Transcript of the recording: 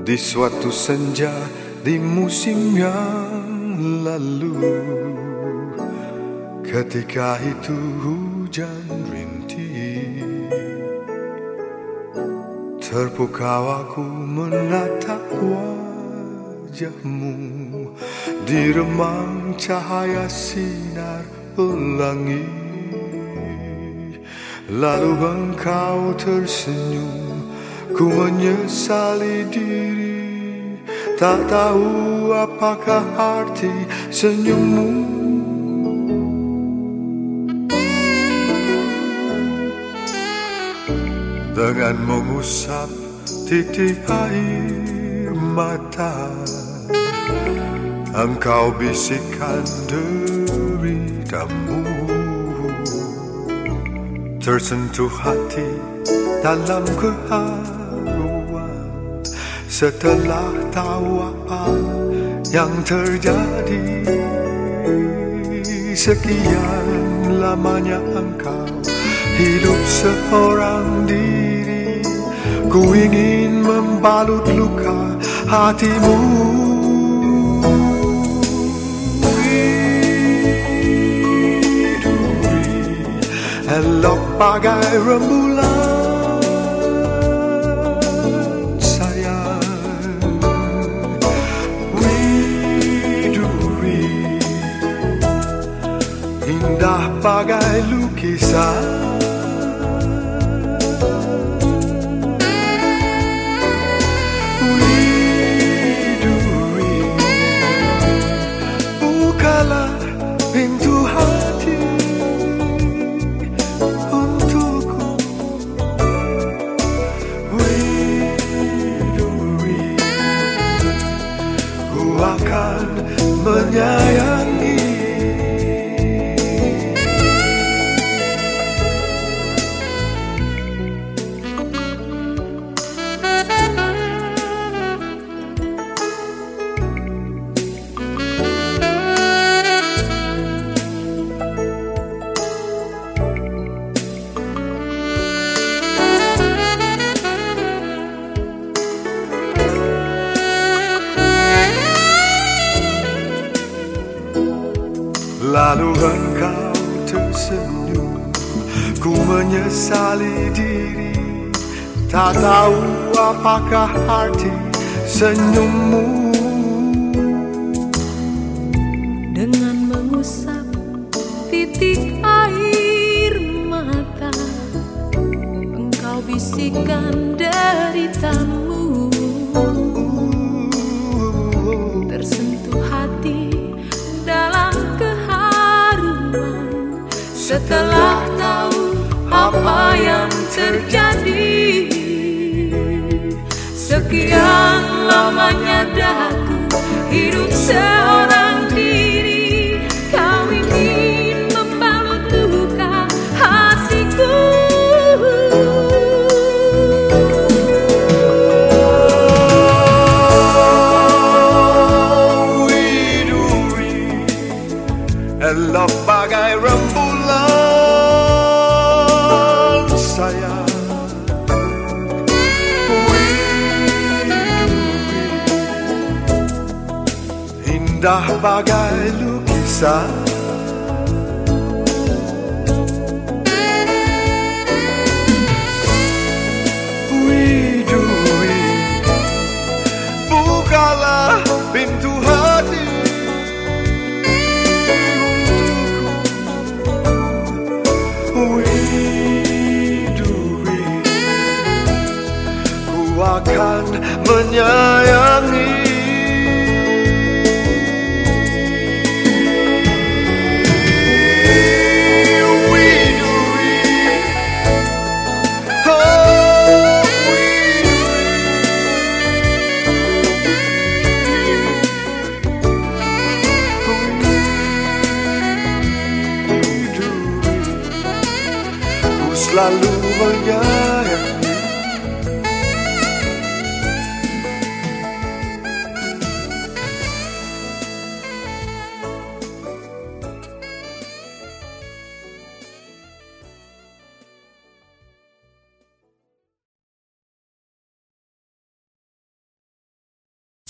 Di suatu senja di musim yang lalu Ketika itu hujan rintik Terpukau aku menatap wajahmu. Di remang cahaya sinar pelangi Lalu engkau tersenyum Ku menyesali diri Tak tahu apakah arti senyummu. Dengan mengusap titik air mata Engkau bisikkan deritamu Tersentuh hati dalam keharuan setelah tahu apa yang terjadi Sekian lamanya engkau hidup seorang diri. Ku ingin membalut luka hatimu. Elok bagai rembulan bagay bagai Widuri Bukalah pintu hati untukku. Widuri Ku akan menyayangi. Lalu engkau tersenyum. Ku menyesali diri. Tak tahu apakah arti senyummu. Dengan mengusap titik air mata Engkau bisikan deritamu Setelah tahu apa yang terjadi. Sekian lamanya daku hidup seorang diri. Kau ingin membalut luka hatiku. Widuri Elok bagai rembulan Widuri Indah bagai lukisan akan menyayangi. Selalu